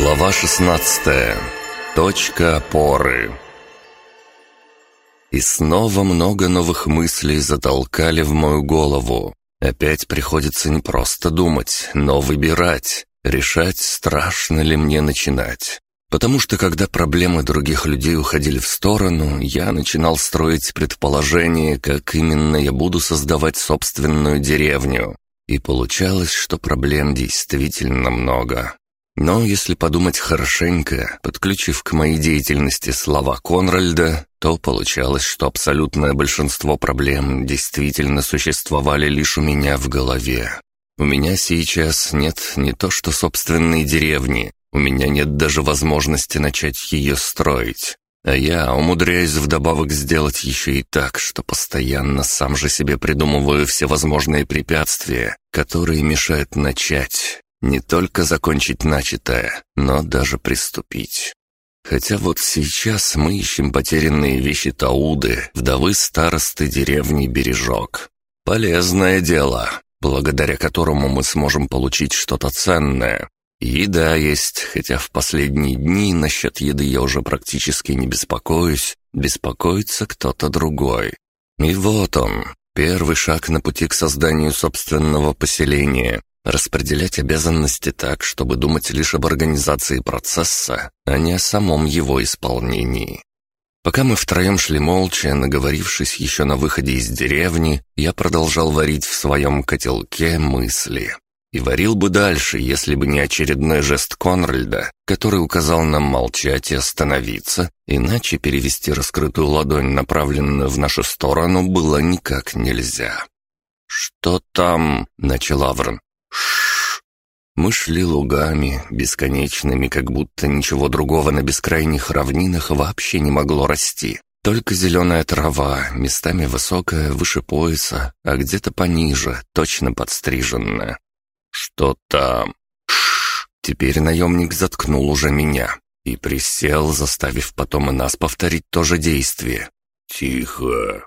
Глава 16. Точка опоры. И снова много новых мыслей затолкали в мою голову. Опять приходится не просто думать, но выбирать, решать, страшно ли мне начинать. Потому что когда проблемы других людей уходили в сторону, я начинал строить предположение, как именно я буду создавать собственную деревню. И получалось, что проблем действительно много. Но если подумать хорошенько, подключив к моей деятельности слова Конральда, то получалось, что абсолютное большинство проблем действительно существовали лишь у меня в голове. У меня сейчас нет не то что собственной деревни, у меня нет даже возможности начать ее строить. А я умудряюсь вдобавок сделать еще и так, что постоянно сам же себе придумываю всевозможные препятствия, которые мешают начать, не только закончить начатое, но даже приступить. Хотя вот сейчас мы ищем потерянные вещи Тауды, вдовы старосты деревни Бережок. Полезное дело, благодаря которому мы сможем получить что-то ценное. Еда есть, хотя в последние дни насчет еды я уже практически не беспокоюсь, беспокоится кто-то другой. И вот он, первый шаг на пути к созданию собственного поселения, Распределять обязанности так, чтобы думать лишь об организации процесса, а не о самом его исполнении. Пока мы втроем шли молча, наговорившись еще на выходе из деревни, я продолжал варить в своем котелке мысли. И варил бы дальше, если бы не очередной жест Конральда, который указал нам молчать и остановиться, иначе перевести раскрытую ладонь, направленную в нашу сторону, было никак нельзя. «Что там?» — начал Аврон. Шш. Мы шли лугами, бесконечными, как будто ничего другого на бескрайних равнинах вообще не могло расти. Только зеленая трава, местами высокая, выше пояса, а где-то пониже, точно подстриженная. Что там? Шш. Теперь наемник заткнул уже меня и присел, заставив потом и нас повторить то же действие. «Тихо!»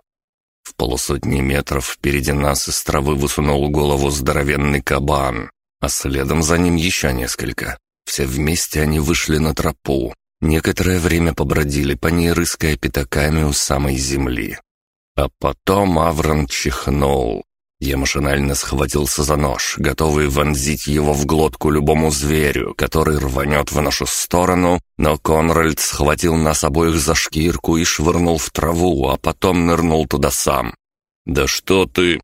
Полусотни метров впереди нас из травы высунул голову здоровенный кабан, а следом за ним еще несколько. Все вместе они вышли на тропу. Некоторое время побродили по ней, рыская пятаками у самой земли. А потом Аврон чихнул, я машинально схватился за нож, готовый вонзить его в глотку любому зверю, который рванет в нашу сторону, но Конральд схватил нас обоих за шкирку и швырнул в траву, а потом нырнул туда сам. «Да что ты...»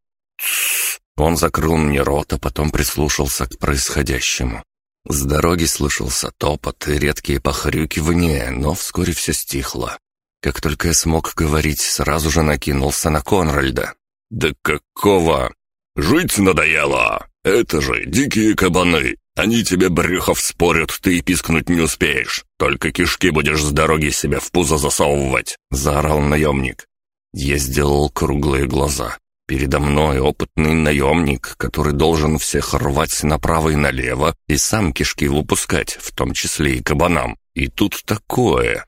Он закрыл мне рот, а потом прислушался к происходящему. С дороги слышался топот и редкие похрюкивания, но вскоре все стихло. Как только я смог говорить, сразу же накинулся на Конральда. «Да какого? Жить надоело! Это же дикие кабаны! Они тебе брюхов спорят, ты и пискнуть не успеешь. Только кишки будешь с дороги себе в пузо засовывать!» — заорал наемник. Я сделал круглые глаза. Передо мной опытный наемник, который должен всех рвать направо и налево и сам кишки выпускать, в том числе и кабанам. И тут такое.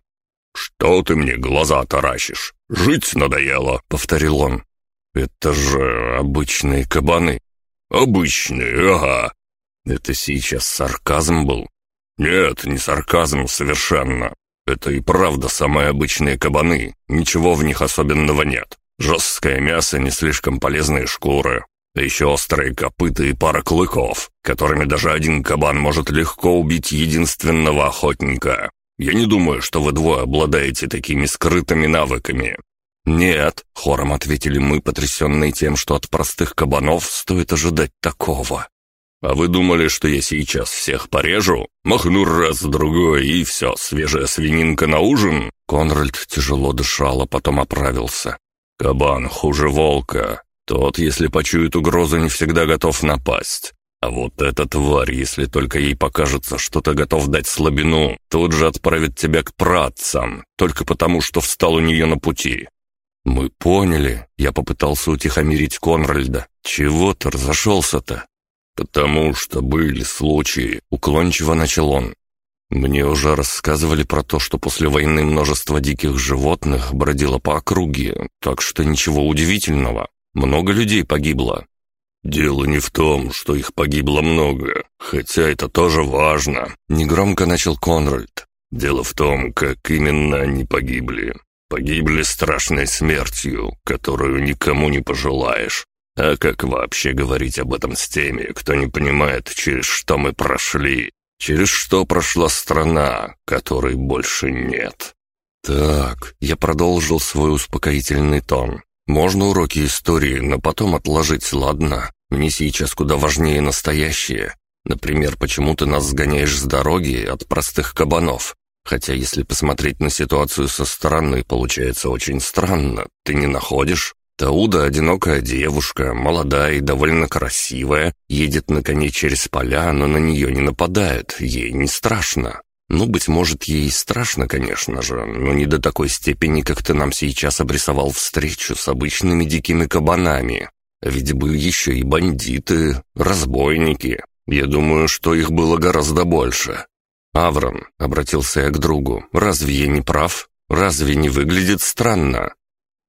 «Что ты мне глаза таращишь? Жить надоело», — повторил он. «Это же обычные кабаны». «Обычные, ага». «Это сейчас сарказм был?» «Нет, не сарказм совершенно. Это и правда самые обычные кабаны. Ничего в них особенного нет. Жесткое мясо, не слишком полезные шкуры. А еще острые копыта и пара клыков, которыми даже один кабан может легко убить единственного охотника. Я не думаю, что вы двое обладаете такими скрытыми навыками. «Нет», — хором ответили мы, потрясенные тем, что от простых кабанов стоит ожидать такого. «А вы думали, что я сейчас всех порежу? Махну раз-другой, и все, свежая свининка на ужин?» Конральд тяжело дышал, а потом оправился. «Кабан хуже волка. Тот, если почует угрозу, не всегда готов напасть. А вот эта тварь, если только ей покажется, что ты готов дать слабину, тут же отправит тебя к працам, только потому, что встал у нее на пути. «Мы поняли», — я попытался утихомирить Конральда. «Чего ты разошелся-то?» «Потому что были случаи», — уклончиво начал он. «Мне уже рассказывали про то, что после войны множество диких животных бродило по округе, так что ничего удивительного. Много людей погибло». «Дело не в том, что их погибло много, хотя это тоже важно», — негромко начал Конрад. «Дело в том, как именно они погибли. Погибли страшной смертью, которую никому не пожелаешь. А как вообще говорить об этом с теми, кто не понимает, через что мы прошли, через что прошла страна, которой больше нет? Так, я продолжил свой успокоительный тон. Можно уроки истории, но потом отложить, ладно? Мне сейчас куда важнее настоящее. Например, почему ты нас сгоняешь с дороги от простых кабанов? Хотя, если посмотреть на ситуацию со стороны, получается очень странно. Ты не находишь? Тауда — одинокая девушка, молодая и довольно красивая, едет на коне через поля, но на нее не нападают, ей не страшно. Ну, быть может, ей страшно, конечно же, но не до такой степени, как ты нам сейчас обрисовал встречу с обычными дикими кабанами. Ведь были еще и бандиты, разбойники. Я думаю, что их было гораздо больше. «Аврон», — обратился я к другу, — «разве я не прав? Разве не выглядит странно?»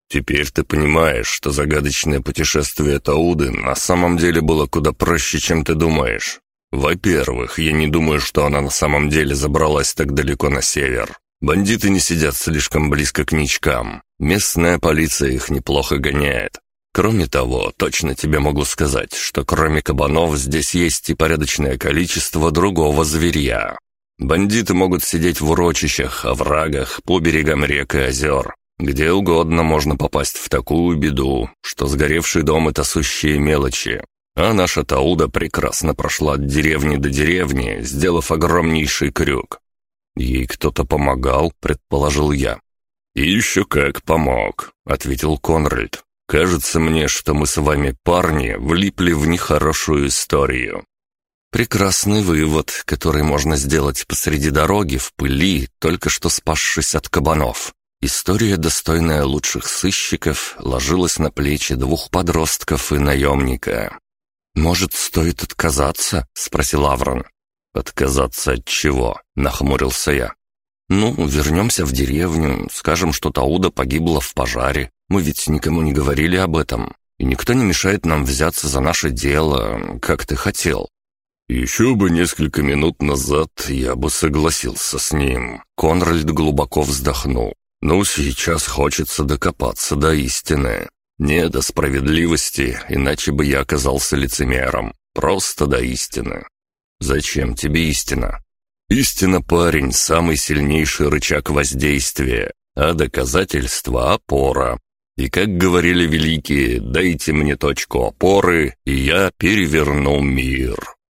«Теперь ты понимаешь, что загадочное путешествие Тауды на самом деле было куда проще, чем ты думаешь. Во-первых, я не думаю, что она на самом деле забралась так далеко на север. Бандиты не сидят слишком близко к ничкам. Местная полиция их неплохо гоняет. Кроме того, точно тебе могу сказать, что кроме кабанов здесь есть и порядочное количество другого зверья. Бандиты могут сидеть в урочищах, оврагах, по берегам рек и озер. Где угодно можно попасть в такую беду, что сгоревший дом — это сущие мелочи. А наша Тауда прекрасно прошла от деревни до деревни, сделав огромнейший крюк. Ей кто-то помогал, предположил я. «И еще как помог», — ответил Конральд. «Кажется мне, что мы с вами, парни, влипли в нехорошую историю. Прекрасный вывод, который можно сделать посреди дороги в пыли, только что спасшись от кабанов. История, достойная лучших сыщиков, ложилась на плечи двух подростков и наемника. «Может, стоит отказаться?» — спросил Аврон. «Отказаться от чего?» — нахмурился я. «Ну, вернемся в деревню, скажем, что Тауда погибла в пожаре. Мы ведь никому не говорили об этом. И никто не мешает нам взяться за наше дело, как ты хотел. «Еще бы несколько минут назад я бы согласился с ним». Конральд глубоко вздохнул. «Но сейчас хочется докопаться до истины. Не до справедливости, иначе бы я оказался лицемером. Просто до истины». «Зачем тебе истина?» «Истина, парень, самый сильнейший рычаг воздействия, а доказательство — опора. И как говорили великие, дайте мне точку опоры, и я переверну мир».